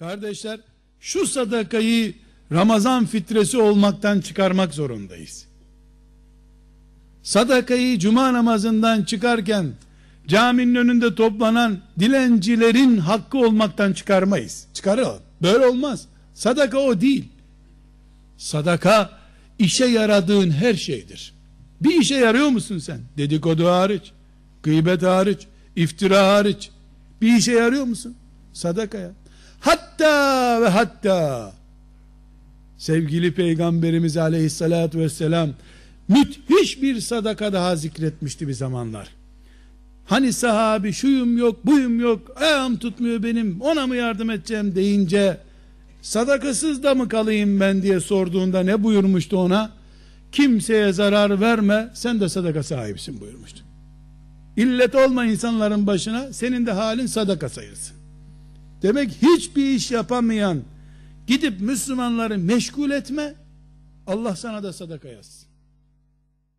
Kardeşler şu sadakayı Ramazan fitresi olmaktan çıkarmak zorundayız. Sadakayı cuma namazından çıkarken caminin önünde toplanan dilencilerin hakkı olmaktan çıkarmayız. Çıkaralım. Böyle olmaz. Sadaka o değil. Sadaka işe yaradığın her şeydir. Bir işe yarıyor musun sen? Dedikodu hariç, gıybet hariç, iftira hariç. Bir işe yarıyor musun? Sadakaya. Hatta ve hatta sevgili peygamberimiz aleyhissalatü vesselam müthiş bir sadaka daha zikretmişti bir zamanlar. Hani sahabi şuyum yok buyum yok ayağım tutmuyor benim ona mı yardım edeceğim deyince sadakasız da mı kalayım ben diye sorduğunda ne buyurmuştu ona? Kimseye zarar verme sen de sadaka sahibisin buyurmuştu. İllet olma insanların başına senin de halin sadaka sayılsın. Demek hiçbir iş yapamayan gidip Müslümanları meşgul etme Allah sana da sadaka yazsın.